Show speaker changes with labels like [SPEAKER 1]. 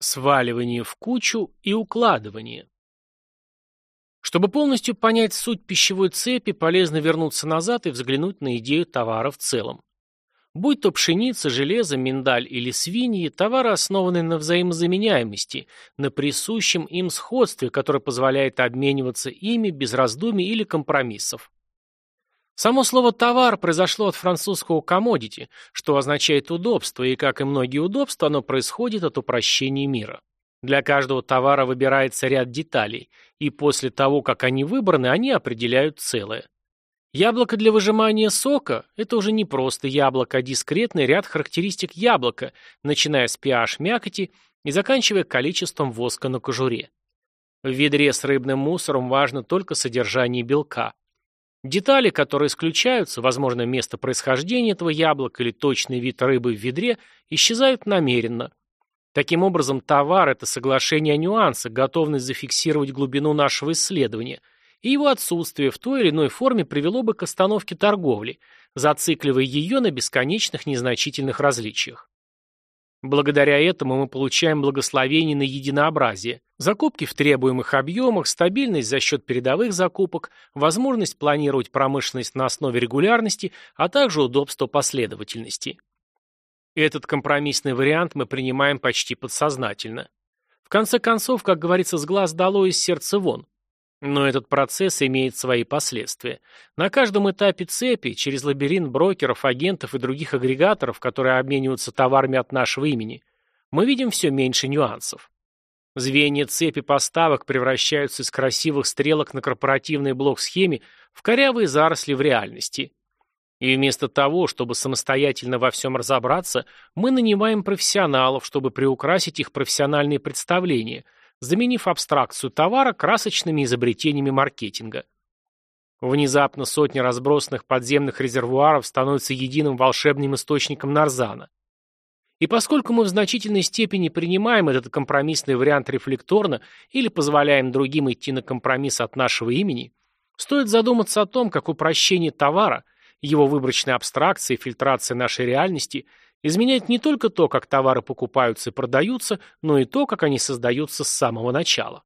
[SPEAKER 1] Сваливание в кучу и укладывание. Чтобы полностью понять суть пищевой цепи, полезно вернуться назад и взглянуть на идею товара в целом. Будь то пшеница, железо, миндаль или свиньи, товары основаны на взаимозаменяемости, на присущем им сходстве, которое позволяет обмениваться ими без раздумий или компромиссов. Само слово «товар» произошло от французского «commodity», что означает «удобство», и, как и многие удобства, оно происходит от упрощения мира. Для каждого товара выбирается ряд деталей, и после того, как они выбраны, они определяют целое. Яблоко для выжимания сока – это уже не просто яблоко, а дискретный ряд характеристик яблока, начиная с pH мякоти и заканчивая количеством воска на кожуре. В ведре с рыбным мусором важно только содержание белка. Детали, которые исключаются, возможно, место происхождения этого яблока или точный вид рыбы в ведре, исчезают намеренно. Таким образом, товар – это соглашение о нюансах, готовность зафиксировать глубину нашего исследования, и его отсутствие в той или иной форме привело бы к остановке торговли, зацикливая ее на бесконечных незначительных различиях. Благодаря этому мы получаем благословение на единообразие, закупки в требуемых объемах, стабильность за счет передовых закупок, возможность планировать промышленность на основе регулярности, а также удобство последовательности. Этот компромиссный вариант мы принимаем почти подсознательно. В конце концов, как говорится, с глаз долой, из сердца вон. Но этот процесс имеет свои последствия. На каждом этапе цепи, через лабиринт брокеров, агентов и других агрегаторов, которые обмениваются товарами от нашего имени, мы видим все меньше нюансов. Звенья цепи поставок превращаются из красивых стрелок на корпоративной блок-схеме в корявые заросли в реальности. И вместо того, чтобы самостоятельно во всем разобраться, мы нанимаем профессионалов, чтобы приукрасить их профессиональные представления – заменив абстракцию товара красочными изобретениями маркетинга. Внезапно сотни разбросанных подземных резервуаров становятся единым волшебным источником нарзана. И поскольку мы в значительной степени принимаем этот компромиссный вариант рефлекторно или позволяем другим идти на компромисс от нашего имени, стоит задуматься о том, как упрощение товара, его выборочная абстракция и фильтрация нашей реальности – изменяет не только то, как товары покупаются и продаются, но и то, как они создаются с самого начала.